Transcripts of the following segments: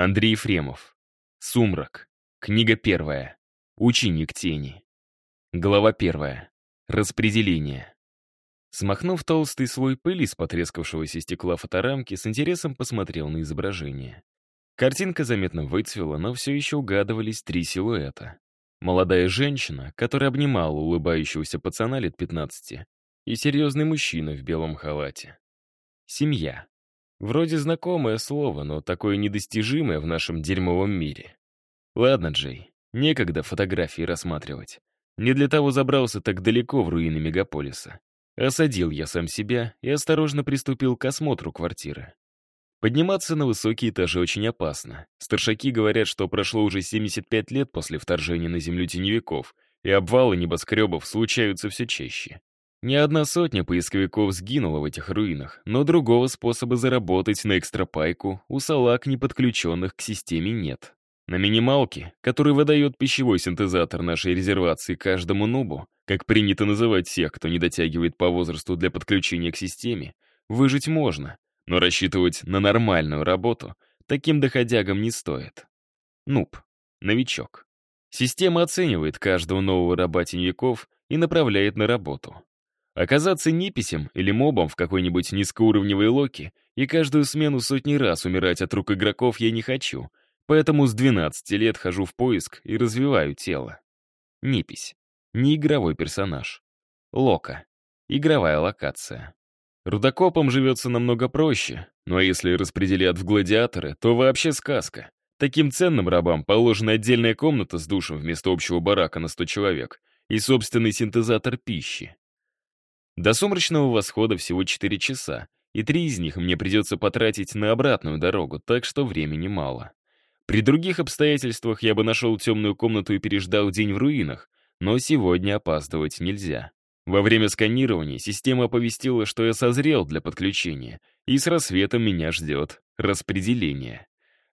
Андрей Ефремов. Сумрак. Книга первая. Ученик тени. Глава первая. Распределение. Смахнув толстый слой пыли с потрескавшегося стекла фоторамки, с интересом посмотрел на изображение. Картинка заметно выцвела, но все еще угадывались три силуэта. Молодая женщина, которая обнимала улыбающегося пацана лет 15, и серьезный мужчина в белом халате. Семья. Вроде знакомое слово, но такое недостижимое в нашем дерьмовом мире. Ладно, Джей, некогда фотографии рассматривать. Не для того забрался так далеко в руины мегаполиса. Осадил я сам себя и осторожно приступил к осмотру квартиры. Подниматься на высокие этажи очень опасно. Старшаки говорят, что прошло уже 75 лет после вторжения на землю теневиков, и обвалы небоскребов случаются все чаще. Не одна сотня поисковиков сгинула в этих руинах, но другого способа заработать на экстрапайку у салак, не подключенных к системе, нет. На минималке, который выдает пищевой синтезатор нашей резервации каждому нубу, как принято называть всех, кто не дотягивает по возрасту для подключения к системе, выжить можно, но рассчитывать на нормальную работу таким доходягам не стоит. Нуб. Новичок. Система оценивает каждого нового раба и направляет на работу. Оказаться неписем или мобом в какой-нибудь низкоуровневой локе и каждую смену сотни раз умирать от рук игроков я не хочу, поэтому с 12 лет хожу в поиск и развиваю тело. Непись. Не игровой персонаж. Лока. Игровая локация. Рудокопам живется намного проще, а если распределят в гладиаторы, то вообще сказка. Таким ценным рабам положена отдельная комната с душем вместо общего барака на 100 человек и собственный синтезатор пищи. До сумрачного восхода всего 4 часа, и три из них мне придется потратить на обратную дорогу, так что времени мало. При других обстоятельствах я бы нашел темную комнату и переждал день в руинах, но сегодня опаздывать нельзя. Во время сканирования система оповестила, что я созрел для подключения, и с рассветом меня ждет распределение.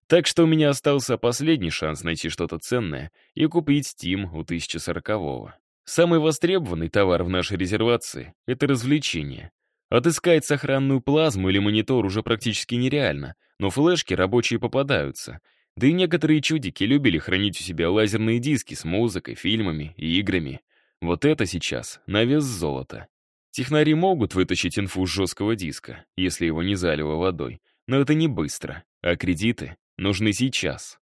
Так что у меня остался последний шанс найти что-то ценное и купить Steam у 1040-го. Самый востребованный товар в нашей резервации — это развлечение. Отыскать сохранную плазму или монитор уже практически нереально, но флешки рабочие попадаются. Да и некоторые чудики любили хранить у себя лазерные диски с музыкой, фильмами и играми. Вот это сейчас на вес золота. Технари могут вытащить инфу с жесткого диска, если его не залило водой, но это не быстро, а кредиты нужны сейчас.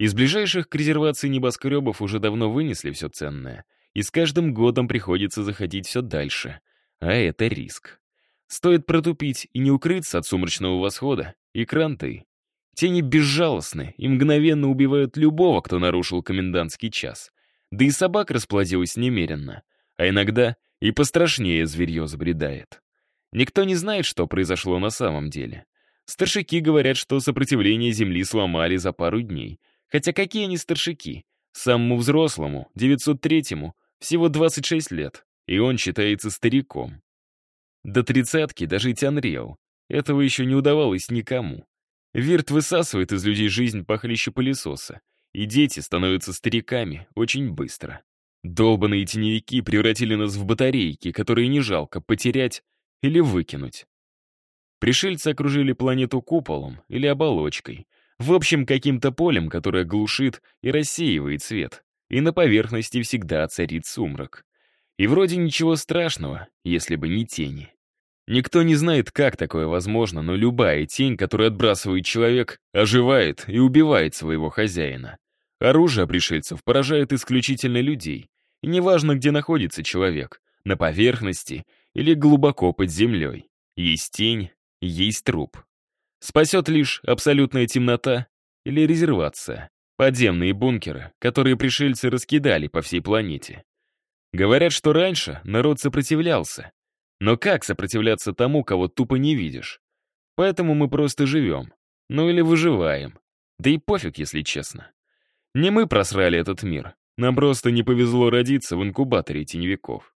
Из ближайших к резервации небоскребов уже давно вынесли все ценное, и с каждым годом приходится заходить все дальше. А это риск. Стоит протупить и не укрыться от сумрачного восхода, и кранты. Тени безжалостны и мгновенно убивают любого, кто нарушил комендантский час. Да и собак расплодилось немеренно, а иногда и пострашнее зверье забредает. Никто не знает, что произошло на самом деле. Старшики говорят, что сопротивление Земли сломали за пару дней, Хотя какие они старшики? Самому взрослому, 903-му, всего 26 лет, и он считается стариком. До тридцатки дожить Анриэл. Этого еще не удавалось никому. Вирт высасывает из людей жизнь похлеще пылесоса, и дети становятся стариками очень быстро. Долбаные теневики превратили нас в батарейки, которые не жалко потерять или выкинуть. Пришельцы окружили планету куполом или оболочкой — в общем, каким-то полем, которое глушит и рассеивает свет. И на поверхности всегда царит сумрак. И вроде ничего страшного, если бы не тени. Никто не знает, как такое возможно, но любая тень, которую отбрасывает человек, оживает и убивает своего хозяина. Оружие пришельцев поражает исключительно людей. И неважно, где находится человек, на поверхности или глубоко под землей. Есть тень, есть труп. Спасет лишь абсолютная темнота или резервация, подземные бункеры, которые пришельцы раскидали по всей планете. Говорят, что раньше народ сопротивлялся. Но как сопротивляться тому, кого тупо не видишь? Поэтому мы просто живем. Ну или выживаем. Да и пофиг, если честно. Не мы просрали этот мир. Нам просто не повезло родиться в инкубаторе теневиков.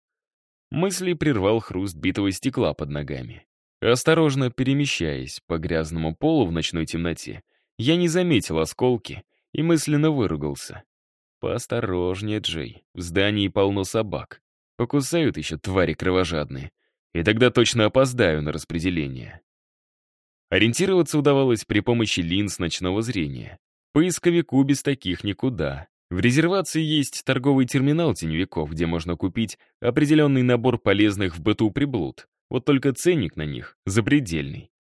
Мысли прервал хруст битого стекла под ногами. Осторожно перемещаясь по грязному полу в ночной темноте, я не заметил осколки и мысленно выругался. «Поосторожнее, Джей, в здании полно собак. Покусают еще твари кровожадные, и тогда точно опоздаю на распределение». Ориентироваться удавалось при помощи линз ночного зрения. Поисковику без таких никуда. В резервации есть торговый терминал теневиков, где можно купить определенный набор полезных в быту приблуд. Вот только ценник на них запредельный.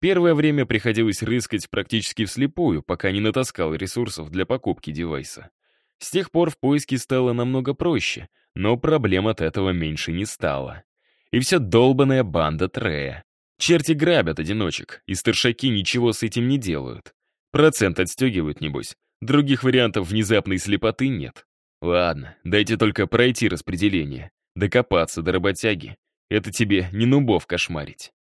Первое время приходилось рыскать практически вслепую, пока не натаскал ресурсов для покупки девайса. С тех пор в поиске стало намного проще, но проблем от этого меньше не стало. И вся долбаная банда Трея. Черти грабят одиночек, и старшаки ничего с этим не делают. Процент отстегивают, небось. Других вариантов внезапной слепоты нет. Ладно, дайте только пройти распределение. Докопаться до работяги. Это тебе не нубов кошмарить.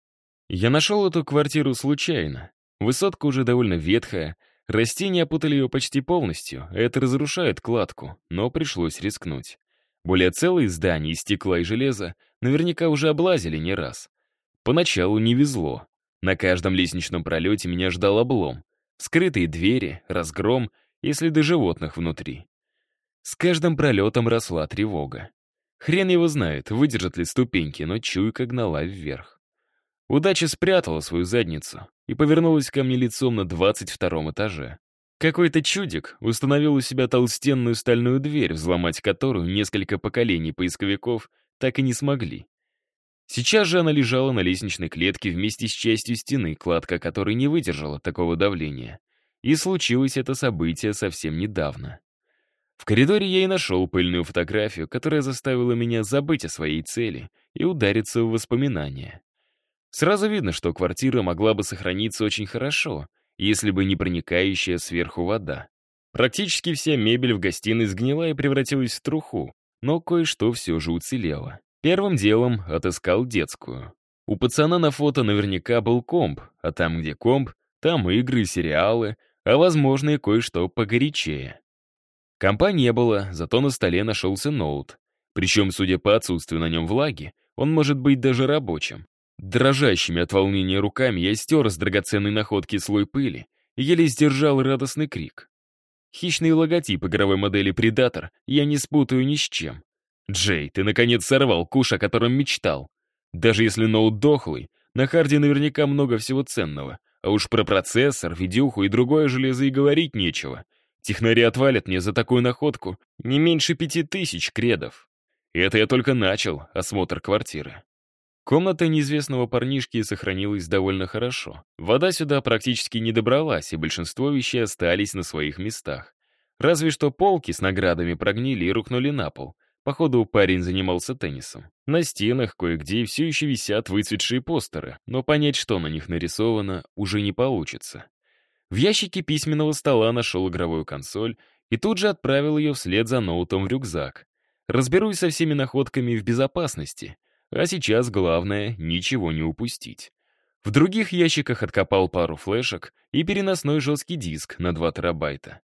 Я нашел эту квартиру случайно. Высотка уже довольно ветхая, растения опутали ее почти полностью, это разрушает кладку, но пришлось рискнуть. Более целые здания из стекла и железа наверняка уже облазили не раз. Поначалу не везло. На каждом лестничном пролете меня ждал облом. Скрытые двери, разгром и следы животных внутри. С каждым пролетом росла тревога. Хрен его знает, выдержат ли ступеньки, но чуйка гнала вверх. Удача спрятала свою задницу и повернулась ко мне лицом на двадцать втором этаже. Какой-то чудик установил у себя толстенную стальную дверь, взломать которую несколько поколений поисковиков так и не смогли. Сейчас же она лежала на лестничной клетке вместе с частью стены, кладка которой не выдержала такого давления. И случилось это событие совсем недавно. В коридоре я и нашел пыльную фотографию, которая заставила меня забыть о своей цели и удариться в воспоминания. Сразу видно, что квартира могла бы сохраниться очень хорошо, если бы не проникающая сверху вода. Практически вся мебель в гостиной сгнила и превратилась в труху, но кое-что все же уцелело. Первым делом отыскал детскую. У пацана на фото наверняка был комп, а там, где комп, там игры, сериалы, а возможно и кое-что погорячее. Компа не было, зато на столе нашелся ноут. Причем, судя по отсутствию на нем влаги, он может быть даже рабочим. Дрожащими от волнения руками я стер с драгоценной находки слой пыли и еле сдержал радостный крик. Хищный логотип игровой модели «Предатор» я не спутаю ни с чем. Джей, ты наконец сорвал куш, о котором мечтал. Даже если ноут дохлый, на харде наверняка много всего ценного. А уж про процессор, видюху и другое железо и говорить нечего. Технари отвалят мне за такую находку не меньше пяти тысяч кредов. Это я только начал осмотр квартиры. Комната неизвестного парнишки сохранилась довольно хорошо. Вода сюда практически не добралась, и большинство вещей остались на своих местах. Разве что полки с наградами прогнили и рухнули на пол — Походу, парень занимался теннисом. На стенах кое-где все еще висят выцветшие постеры, но понять, что на них нарисовано, уже не получится. В ящике письменного стола нашел игровую консоль и тут же отправил ее вслед за ноутом в рюкзак. Разберусь со всеми находками в безопасности, а сейчас главное — ничего не упустить. В других ящиках откопал пару флешек и переносной жесткий диск на 2 терабайта.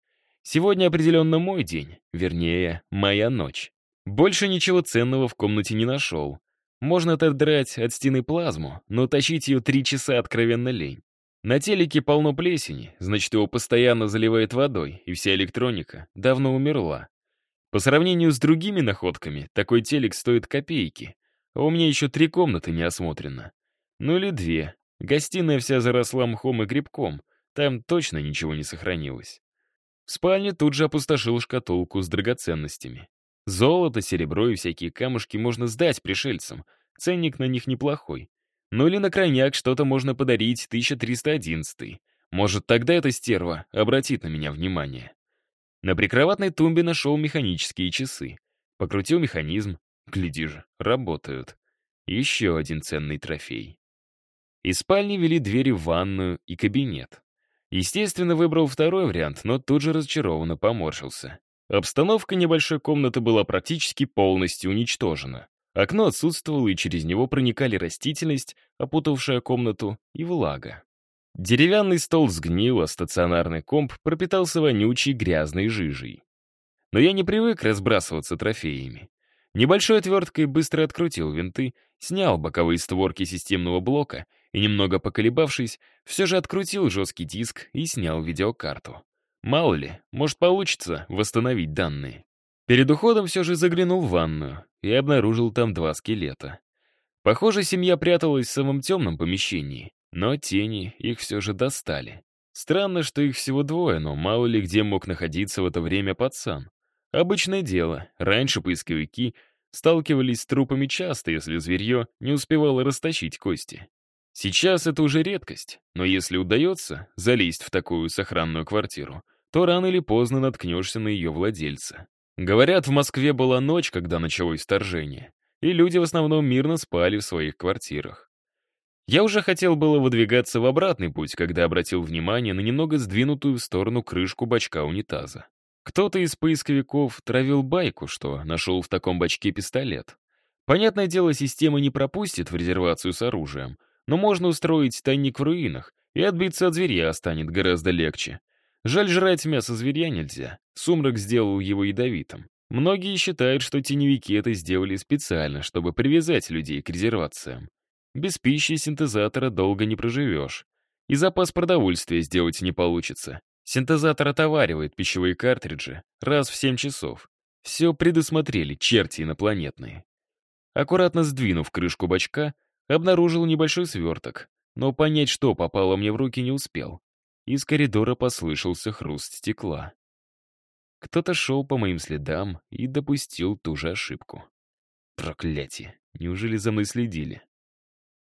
Сегодня определенно мой день, вернее, моя ночь. Больше ничего ценного в комнате не нашел. Можно отодрать от стены плазму, но тащить ее три часа откровенно лень. На телеке полно плесени, значит, его постоянно заливает водой, и вся электроника давно умерла. По сравнению с другими находками, такой телек стоит копейки, а у меня еще три комнаты не осмотрено. Ну или две. Гостиная вся заросла мхом и грибком, там точно ничего не сохранилось. В спальне тут же опустошил шкатулку с драгоценностями. Золото, серебро и всякие камушки можно сдать пришельцам. Ценник на них неплохой. Ну или на крайняк что-то можно подарить 1311. Может, тогда эта стерва обратит на меня внимание. На прикроватной тумбе нашел механические часы. Покрутил механизм. Гляди же, работают. Еще один ценный трофей. Из спальни вели двери в ванную и кабинет. Естественно, выбрал второй вариант, но тут же разочарованно поморщился. Обстановка небольшой комнаты была практически полностью уничтожена. Окно отсутствовало, и через него проникали растительность, опутавшая комнату, и влага. Деревянный стол сгнил, а стационарный комп пропитался вонючей грязной жижей. Но я не привык разбрасываться трофеями. Небольшой отверткой быстро открутил винты, снял боковые створки системного блока и, немного поколебавшись, все же открутил жесткий диск и снял видеокарту. Мало ли, может получится восстановить данные. Перед уходом все же заглянул в ванную и обнаружил там два скелета. Похоже, семья пряталась в самом темном помещении, Но тени их все же достали. Странно, что их всего двое, но мало ли где мог находиться в это время пацан. Обычное дело, раньше поисковики сталкивались с трупами часто, если зверье не успевало растащить кости. Сейчас это уже редкость, но если удается залезть в такую сохранную квартиру, то рано или поздно наткнешься на ее владельца. Говорят, в Москве была ночь, когда началось вторжение, и люди в основном мирно спали в своих квартирах. Я уже хотел было выдвигаться в обратный путь, когда обратил внимание на немного сдвинутую в сторону крышку бачка унитаза. Кто-то из поисковиков травил байку, что нашел в таком бачке пистолет. Понятное дело, система не пропустит в резервацию с оружием, но можно устроить тайник в руинах, и отбиться от зверя станет гораздо легче. Жаль, жрать мясо зверя нельзя. Сумрак сделал его ядовитым. Многие считают, что теневики это сделали специально, чтобы привязать людей к резервациям. Без пищи синтезатора долго не проживешь. И запас продовольствия сделать не получится. Синтезатор отоваривает пищевые картриджи раз в 7 часов. Все предусмотрели черти инопланетные. Аккуратно сдвинув крышку бачка, обнаружил небольшой сверток, но понять, что попало мне в руки, не успел. Из коридора послышался хруст стекла. Кто-то шел по моим следам и допустил ту же ошибку. Проклятие, неужели за мной следили?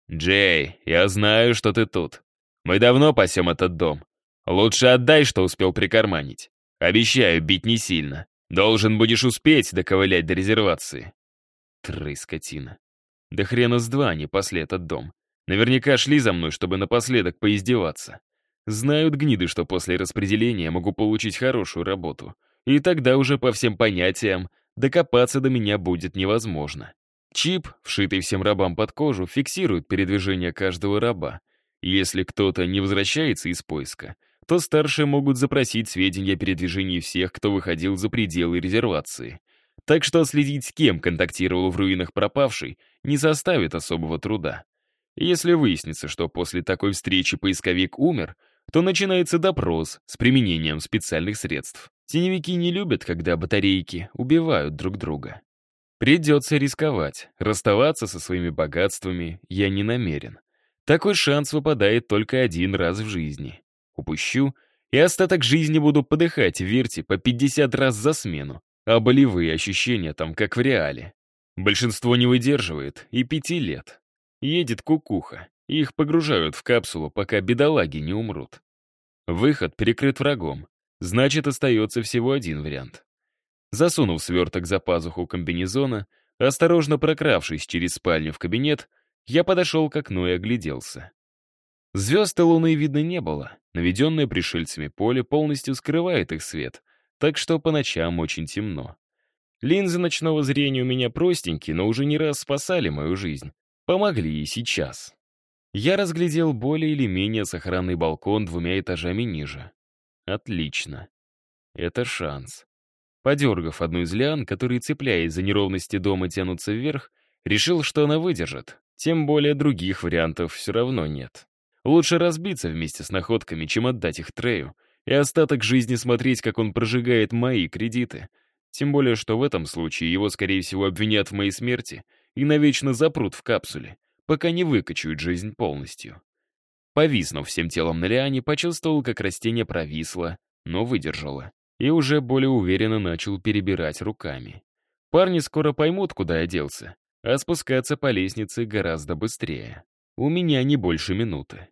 «Джей, я знаю, что ты тут. Мы давно пасем этот дом. Лучше отдай, что успел прикарманить. Обещаю, бить не сильно. Должен будешь успеть доковылять до резервации». Тры, скотина. Да хрена с два они пасли этот дом. Наверняка шли за мной, чтобы напоследок поиздеваться. Знают гниды, что после распределения могу получить хорошую работу. И тогда уже по всем понятиям докопаться до меня будет невозможно. Чип, вшитый всем рабам под кожу, фиксирует передвижение каждого раба. если кто-то не возвращается из поиска, то старшие могут запросить сведения о передвижении всех, кто выходил за пределы резервации. Так что следить, с кем контактировал в руинах пропавший, не составит особого труда. Если выяснится, что после такой встречи поисковик умер, то начинается допрос с применением специальных средств. Теневики не любят, когда батарейки убивают друг друга. Придется рисковать. Расставаться со своими богатствами я не намерен. Такой шанс выпадает только один раз в жизни. Упущу, и остаток жизни буду подыхать в верте по 50 раз за смену, а болевые ощущения там как в реале. Большинство не выдерживает и пяти лет. Едет кукуха, и их погружают в капсулу, пока бедолаги не умрут. Выход перекрыт врагом, значит, остается всего один вариант. Засунув сверток за пазуху комбинезона, осторожно прокравшись через спальню в кабинет, я подошел к окну и огляделся. Звезд и луны видно не было. Наведенное пришельцами поле полностью скрывает их свет, так что по ночам очень темно. Линзы ночного зрения у меня простенькие, но уже не раз спасали мою жизнь. Помогли и сейчас. Я разглядел более или менее сохранный балкон двумя этажами ниже. Отлично. Это шанс. Подергав одну из лиан, которые, цепляясь за неровности дома, тянутся вверх, решил, что она выдержит. Тем более других вариантов все равно нет. Лучше разбиться вместе с находками, чем отдать их Трею, и остаток жизни смотреть, как он прожигает мои кредиты. Тем более, что в этом случае его, скорее всего, обвинят в моей смерти и навечно запрут в капсуле, пока не выкачают жизнь полностью. Повиснув всем телом на лиане, почувствовал, как растение провисло, но выдержало и уже более уверенно начал перебирать руками. Парни скоро поймут, куда я делся, а спускаться по лестнице гораздо быстрее. У меня не больше минуты.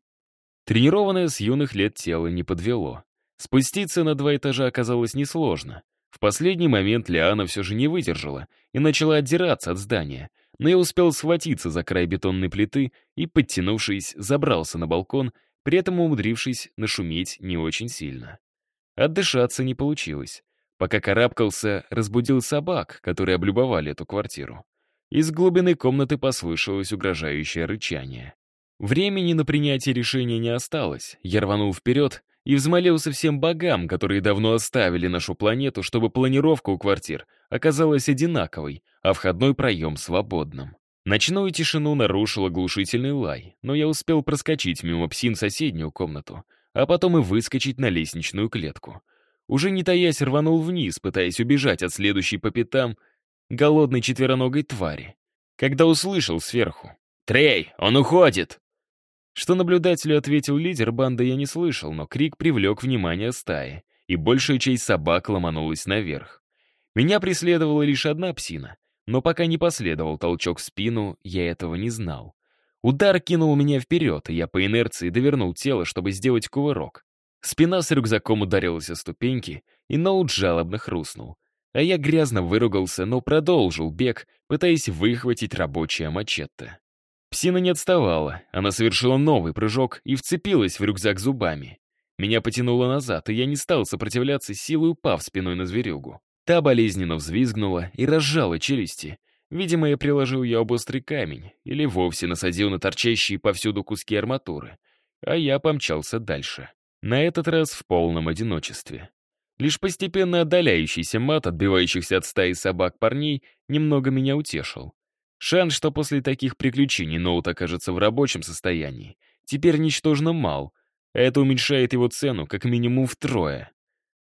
Тренированное с юных лет тело не подвело. Спуститься на два этажа оказалось несложно. В последний момент Лиана все же не выдержала и начала отдираться от здания, но я успел схватиться за край бетонной плиты и, подтянувшись, забрался на балкон, при этом умудрившись нашуметь не очень сильно. Отдышаться не получилось. Пока карабкался, разбудил собак, которые облюбовали эту квартиру. Из глубины комнаты послышалось угрожающее рычание. Времени на принятие решения не осталось. Я рванул вперед и взмолился всем богам, которые давно оставили нашу планету, чтобы планировка у квартир оказалась одинаковой, а входной проем свободным. Ночную тишину нарушил оглушительный лай, но я успел проскочить мимо псин в соседнюю комнату — а потом и выскочить на лестничную клетку. Уже не таясь рванул вниз, пытаясь убежать от следующей по пятам голодной четвероногой твари, когда услышал сверху. «Трей, он уходит!» Что наблюдателю ответил лидер банды, я не слышал, но крик привлек внимание стаи, и большая часть собак ломанулась наверх. Меня преследовала лишь одна псина, но пока не последовал толчок в спину, я этого не знал. Удар кинул меня вперед, и я по инерции довернул тело, чтобы сделать кувырок. Спина с рюкзаком ударилась о ступеньки, и ноут жалобно хрустнул. А я грязно выругался, но продолжил бег, пытаясь выхватить рабочее мачете. Псина не отставала, она совершила новый прыжок и вцепилась в рюкзак зубами. Меня потянуло назад, и я не стал сопротивляться, силой упав спиной на зверюгу. Та болезненно взвизгнула и разжала челюсти. Видимо, я приложил ее об острый камень или вовсе насадил на торчащие повсюду куски арматуры. А я помчался дальше. На этот раз в полном одиночестве. Лишь постепенно отдаляющийся мат, отбивающихся от стаи собак парней, немного меня утешил. Шанс, что после таких приключений ноут окажется в рабочем состоянии, теперь ничтожно мал, это уменьшает его цену как минимум втрое.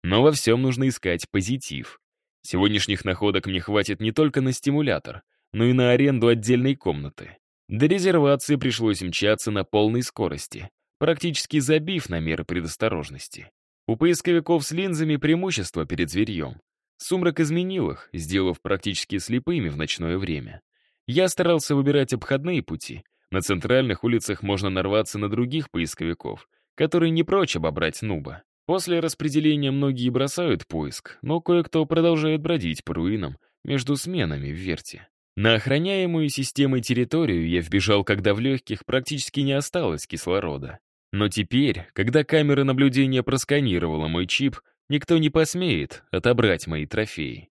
Но во всем нужно искать позитив. Сегодняшних находок мне хватит не только на стимулятор, но и на аренду отдельной комнаты. До резервации пришлось мчаться на полной скорости, практически забив на меры предосторожности. У поисковиков с линзами преимущество перед зверьем. Сумрак изменил их, сделав практически слепыми в ночное время. Я старался выбирать обходные пути. На центральных улицах можно нарваться на других поисковиков, которые не прочь обобрать нуба. После распределения многие бросают поиск, но кое-кто продолжает бродить по руинам между сменами в верте. На охраняемую системой территорию я вбежал, когда в легких практически не осталось кислорода. Но теперь, когда камера наблюдения просканировала мой чип, никто не посмеет отобрать мои трофеи.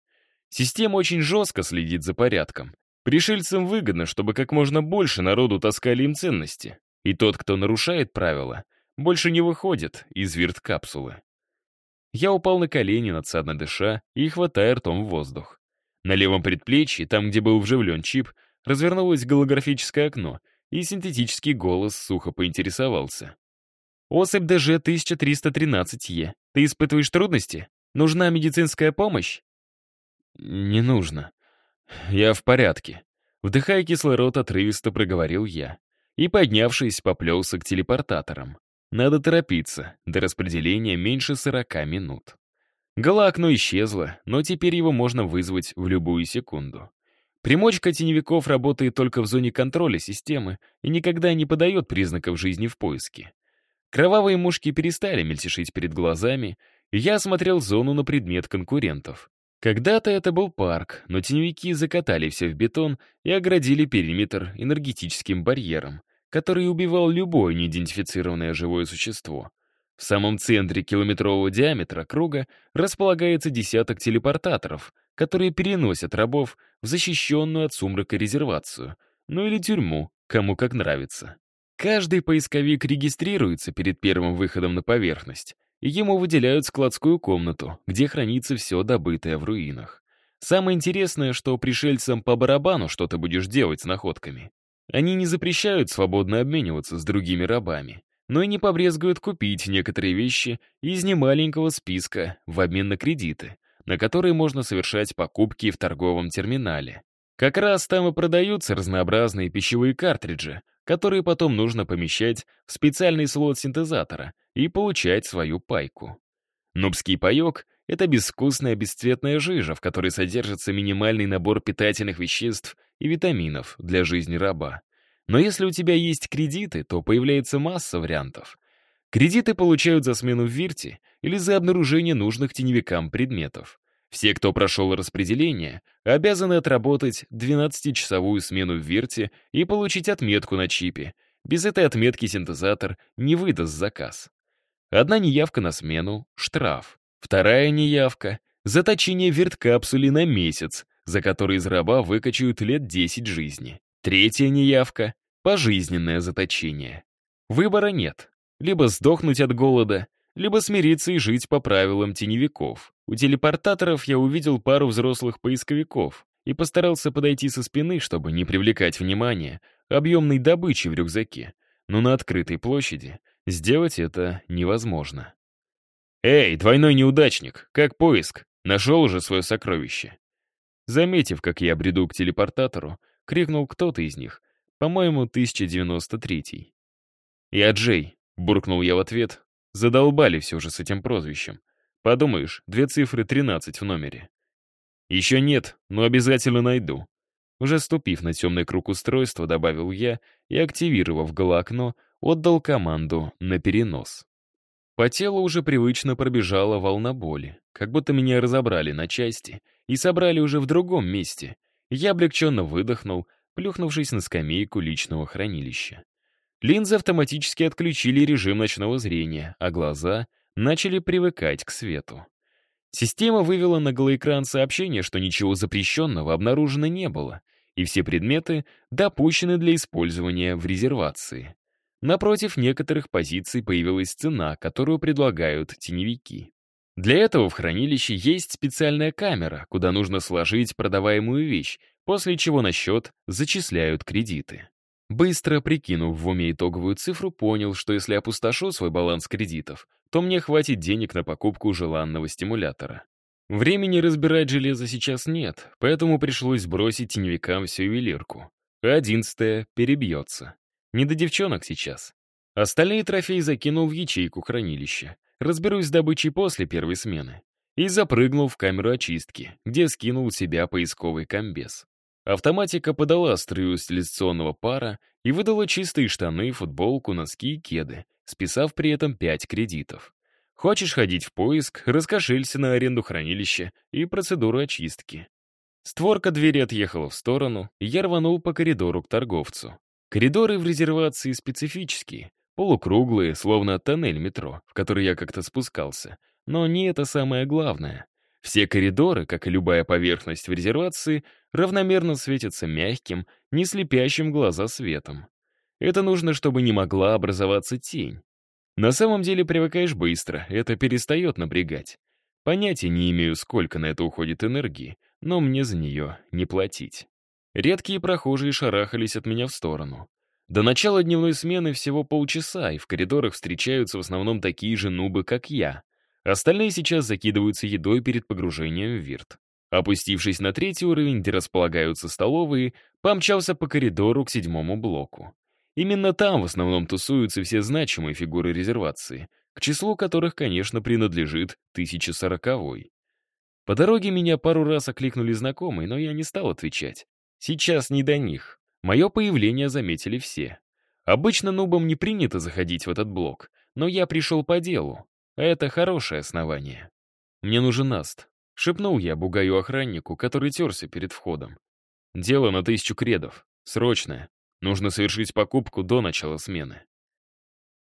Система очень жестко следит за порядком, Пришельцам выгодно, чтобы как можно больше народу таскали им ценности. И тот, кто нарушает правила, больше не выходит из вирт-капсулы. Я упал на колени, надсадно дыша и хватая ртом в воздух. На левом предплечье, там, где был вживлен чип, развернулось голографическое окно, и синтетический голос сухо поинтересовался. «Особь ДЖ-1313Е. Ты испытываешь трудности? Нужна медицинская помощь?» «Не нужно», «Я в порядке», — вдыхая кислород, отрывисто проговорил я. И, поднявшись, поплелся к телепортаторам. Надо торопиться, до распределения меньше сорока минут. Галакно исчезло, но теперь его можно вызвать в любую секунду. Примочка теневиков работает только в зоне контроля системы и никогда не подает признаков жизни в поиске. Кровавые мушки перестали мельтешить перед глазами, и я осмотрел зону на предмет конкурентов. Когда-то это был парк, но теневики закатали все в бетон и оградили периметр энергетическим барьером, который убивал любое неидентифицированное живое существо. В самом центре километрового диаметра круга располагается десяток телепортаторов, которые переносят рабов в защищенную от сумрака резервацию, ну или тюрьму, кому как нравится. Каждый поисковик регистрируется перед первым выходом на поверхность, и ему выделяют складскую комнату, где хранится все добытое в руинах. Самое интересное, что пришельцам по барабану что ты будешь делать с находками. Они не запрещают свободно обмениваться с другими рабами, но и не побрезгуют купить некоторые вещи из немаленького списка в обмен на кредиты, на которые можно совершать покупки в торговом терминале. Как раз там и продаются разнообразные пищевые картриджи, которые потом нужно помещать в специальный слот синтезатора и получать свою пайку. Нубский паёк — это безвкусная бесцветная жижа, в которой содержится минимальный набор питательных веществ и витаминов для жизни раба. Но если у тебя есть кредиты, то появляется масса вариантов. Кредиты получают за смену в Вирте или за обнаружение нужных теневикам предметов. Все, кто прошел распределение, обязаны отработать 12-часовую смену в Вирте и получить отметку на чипе. Без этой отметки синтезатор не выдаст заказ. Одна неявка на смену — штраф. Вторая неявка — заточение верткапсули на месяц, за который из раба выкачают лет 10 жизни. Третья неявка — пожизненное заточение. Выбора нет. Либо сдохнуть от голода, либо смириться и жить по правилам теневиков. У телепортаторов я увидел пару взрослых поисковиков и постарался подойти со спины, чтобы не привлекать внимание объемной добычи в рюкзаке. Но на открытой площади сделать это невозможно. «Эй, двойной неудачник, как поиск? Нашел уже свое сокровище?» Заметив, как я бреду к телепортатору, крикнул кто-то из них, по-моему, 1093-й. «Я Джей», — буркнул я в ответ. Задолбали все же с этим прозвищем. Подумаешь, две цифры 13 в номере. Еще нет, но обязательно найду. Уже ступив на темный круг устройства, добавил я и, активировав голоокно, отдал команду на перенос. По телу уже привычно пробежала волна боли, как будто меня разобрали на части и собрали уже в другом месте. Я облегченно выдохнул, плюхнувшись на скамейку личного хранилища. Линзы автоматически отключили режим ночного зрения, а глаза начали привыкать к свету. Система вывела на голоэкран сообщение, что ничего запрещенного обнаружено не было, и все предметы допущены для использования в резервации. Напротив некоторых позиций появилась цена, которую предлагают теневики. Для этого в хранилище есть специальная камера, куда нужно сложить продаваемую вещь, после чего на счет зачисляют кредиты. Быстро прикинув в уме итоговую цифру, понял, что если опустошу свой баланс кредитов, то мне хватит денег на покупку желанного стимулятора. Времени разбирать железо сейчас нет, поэтому пришлось сбросить теневикам всю ювелирку. Одиннадцатая перебьется. Не до девчонок сейчас. Остальные трофеи закинул в ячейку хранилища. Разберусь с добычей после первой смены. И запрыгнул в камеру очистки, где скинул в себя поисковый комбез. Автоматика подала струю стилизационного пара и выдала чистые штаны, футболку, носки и кеды, списав при этом 5 кредитов. Хочешь ходить в поиск, раскошелься на аренду хранилища и процедуру очистки. Створка двери отъехала в сторону, и я рванул по коридору к торговцу. Коридоры в резервации специфические, полукруглые, словно тоннель метро, в который я как-то спускался. Но не это самое главное. Все коридоры, как и любая поверхность в резервации, равномерно светятся мягким, не слепящим глаза светом. Это нужно, чтобы не могла образоваться тень. На самом деле привыкаешь быстро, это перестает напрягать. Понятия не имею, сколько на это уходит энергии, но мне за нее не платить. Редкие прохожие шарахались от меня в сторону. До начала дневной смены всего полчаса, и в коридорах встречаются в основном такие же нубы, как я. Остальные сейчас закидываются едой перед погружением в вирт. Опустившись на третий уровень, где располагаются столовые, помчался по коридору к седьмому блоку. Именно там в основном тусуются все значимые фигуры резервации, к числу которых, конечно, принадлежит 1040-й. По дороге меня пару раз окликнули знакомые, но я не стал отвечать. Сейчас не до них. Мое появление заметили все. Обычно нубам не принято заходить в этот блок, но я пришел по делу. Это хорошее основание. Мне нужен Аст. Шепнул я бугаю-охраннику, который терся перед входом. Дело на тысячу кредов. Срочное. Нужно совершить покупку до начала смены.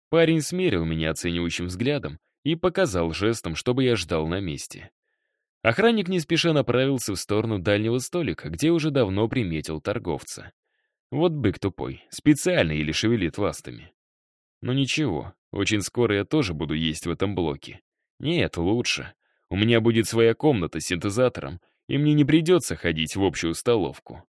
Парень смерил меня оценивающим взглядом и показал жестом, чтобы я ждал на месте. Охранник не направился в сторону дальнего столика, где уже давно приметил торговца. Вот бык тупой, специально или шевелит ластами. Но ничего, очень скоро я тоже буду есть в этом блоке. Нет, лучше. У меня будет своя комната с синтезатором, и мне не придется ходить в общую столовку.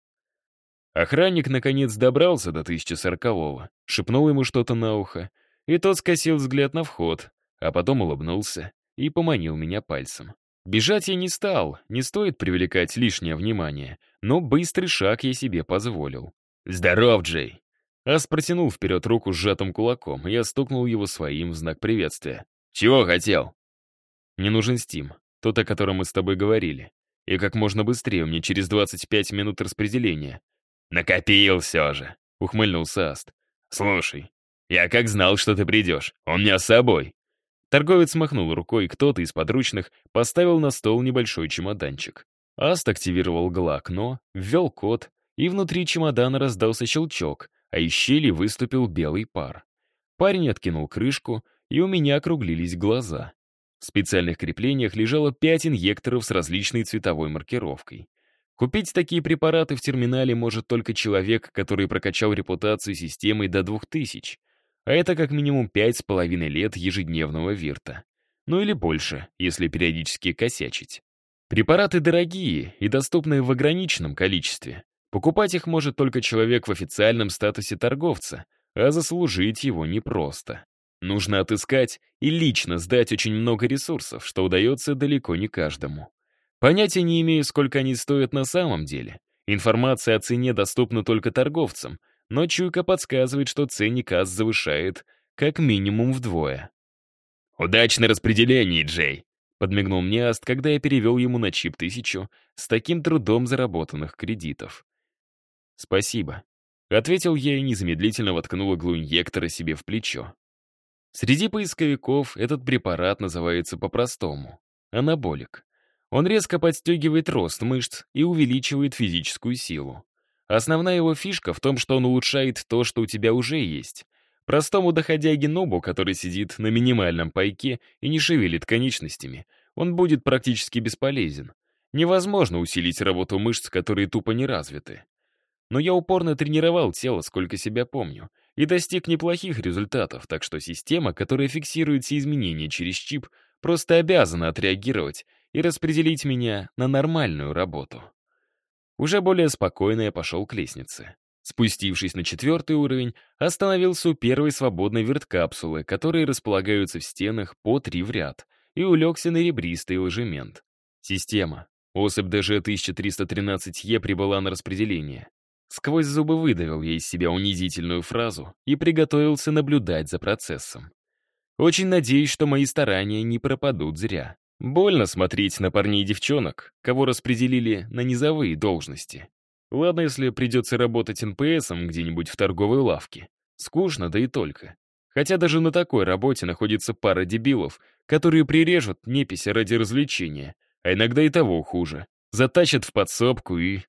Охранник наконец добрался до 1040-го, шепнул ему что-то на ухо, и тот скосил взгляд на вход, а потом улыбнулся и поманил меня пальцем. Бежать я не стал, не стоит привлекать лишнее внимание, но быстрый шаг я себе позволил. «Здоров, Джей!» Ас протянул вперед руку с сжатым кулаком, и я стукнул его своим в знак приветствия. «Чего хотел?» «Мне нужен Стим, тот, о котором мы с тобой говорили. И как можно быстрее, мне через 25 минут распределения». «Накопил все же», — ухмыльнулся Аст. «Слушай, я как знал, что ты придешь. Он меня с собой. Торговец махнул рукой, кто-то из подручных поставил на стол небольшой чемоданчик. Аст активировал глокно, ввел код, и внутри чемодана раздался щелчок, а из щели выступил белый пар. Парень откинул крышку, и у меня округлились глаза. В специальных креплениях лежало пять инъекторов с различной цветовой маркировкой. Купить такие препараты в терминале может только человек, который прокачал репутацию системой до 2000. А это как минимум пять с половиной лет ежедневного вирта. Ну или больше, если периодически косячить. Препараты дорогие и доступны в ограниченном количестве. Покупать их может только человек в официальном статусе торговца, а заслужить его непросто. Нужно отыскать и лично сдать очень много ресурсов, что удается далеко не каждому. Понятия не имею, сколько они стоят на самом деле. Информация о цене доступна только торговцам, но чуйка подсказывает, что ценник АЗ завышает как минимум вдвое. «Удачное распределение, Джей!» — подмигнул мне Аст, когда я перевел ему на чип тысячу с таким трудом заработанных кредитов. «Спасибо», — ответил я и незамедлительно воткнул иглу инъектора себе в плечо. Среди поисковиков этот препарат называется по-простому — анаболик. Он резко подстегивает рост мышц и увеличивает физическую силу. Основная его фишка в том, что он улучшает то, что у тебя уже есть. Простому доходяге Нобу, который сидит на минимальном пайке и не шевелит конечностями, он будет практически бесполезен. Невозможно усилить работу мышц, которые тупо не развиты. Но я упорно тренировал тело, сколько себя помню, и достиг неплохих результатов, так что система, которая фиксирует все изменения через чип, просто обязана отреагировать и распределить меня на нормальную работу. Уже более спокойно я пошел к лестнице. Спустившись на четвертый уровень, остановился у первой свободной верткапсулы, которые располагаются в стенах по три в ряд, и улегся на ребристый ложемент. Система. Особь ДЖ-1313Е прибыла на распределение. Сквозь зубы выдавил я из себя унизительную фразу и приготовился наблюдать за процессом. Очень надеюсь, что мои старания не пропадут зря. Больно смотреть на парней и девчонок, кого распределили на низовые должности. Ладно, если придется работать НПСом где-нибудь в торговой лавке. Скучно, да и только. Хотя даже на такой работе находится пара дебилов, которые прирежут непися ради развлечения, а иногда и того хуже. Затащат в подсобку и...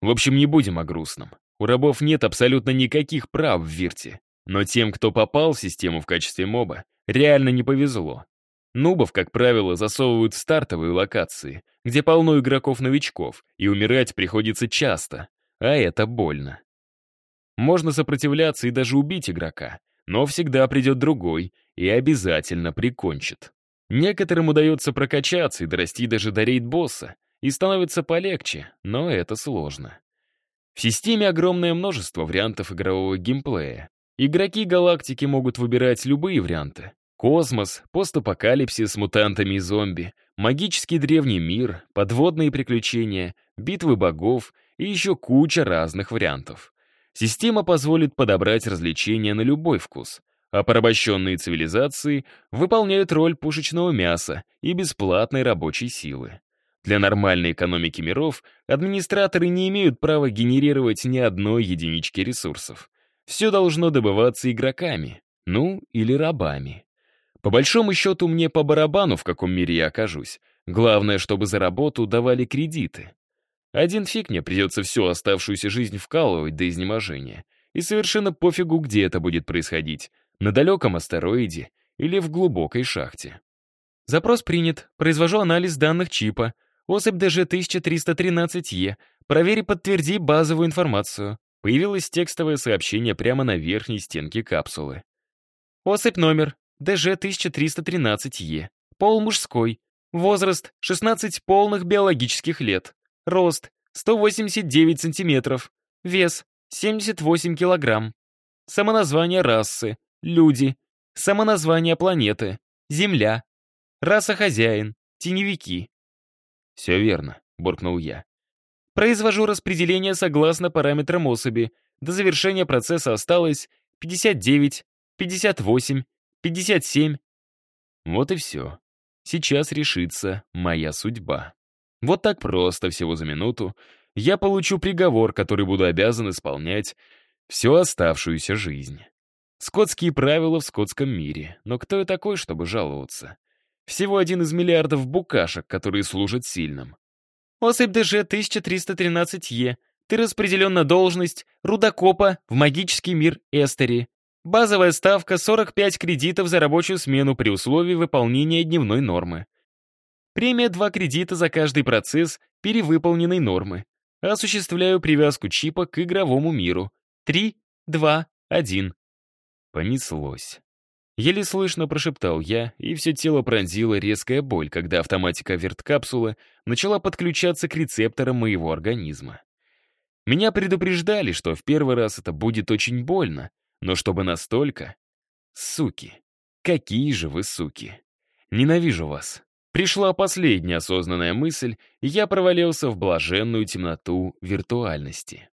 В общем, не будем о грустном. У рабов нет абсолютно никаких прав в Вирте. Но тем, кто попал в систему в качестве моба, реально не повезло. Нубов, как правило, засовывают в стартовые локации, где полно игроков-новичков, и умирать приходится часто, а это больно. Можно сопротивляться и даже убить игрока, но всегда придет другой и обязательно прикончит. Некоторым удается прокачаться и дорасти даже до рейд-босса, и становится полегче, но это сложно. В системе огромное множество вариантов игрового геймплея. Игроки галактики могут выбирать любые варианты. Космос, постапокалипсис с мутантами и зомби, магический древний мир, подводные приключения, битвы богов и еще куча разных вариантов. Система позволит подобрать развлечения на любой вкус, а порабощенные цивилизации выполняют роль пушечного мяса и бесплатной рабочей силы. Для нормальной экономики миров администраторы не имеют права генерировать ни одной единички ресурсов. Все должно добываться игроками, ну или рабами. По большому счету мне по барабану, в каком мире я окажусь. Главное, чтобы за работу давали кредиты. Один фиг мне придется всю оставшуюся жизнь вкалывать до изнеможения. И совершенно пофигу, где это будет происходить. На далеком астероиде или в глубокой шахте. Запрос принят. Произвожу анализ данных чипа. Особь ДЖ-1313Е. Проверь и подтверди базовую информацию. Появилось текстовое сообщение прямо на верхней стенке капсулы. Особь номер ДЖ-1313Е. Пол мужской. Возраст 16 полных биологических лет. Рост 189 сантиметров. Вес 78 килограмм. Самоназвание расы. Люди. Самоназвание планеты. Земля. Раса хозяин. Теневики. «Все верно», — буркнул я. «Произвожу распределение согласно параметрам особи. До завершения процесса осталось 59, 58, 57. Вот и все. Сейчас решится моя судьба. Вот так просто, всего за минуту, я получу приговор, который буду обязан исполнять всю оставшуюся жизнь. Скотские правила в скотском мире, но кто я такой, чтобы жаловаться? Всего один из миллиардов букашек, которые служат сильным. Особь ДЖ 1313Е. Ты распределен на должность рудокопа в магический мир Эстери. Базовая ставка 45 кредитов за рабочую смену при условии выполнения дневной нормы. Премия 2 кредита за каждый процесс перевыполненной нормы. Осуществляю привязку чипа к игровому миру. 3, 2, 1. Понеслось. Еле слышно прошептал я, и все тело пронзила резкая боль, когда автоматика верткапсулы начала подключаться к рецепторам моего организма. Меня предупреждали, что в первый раз это будет очень больно, но чтобы настолько... Суки. Какие же вы суки. Ненавижу вас. Пришла последняя осознанная мысль, и я провалился в блаженную темноту виртуальности.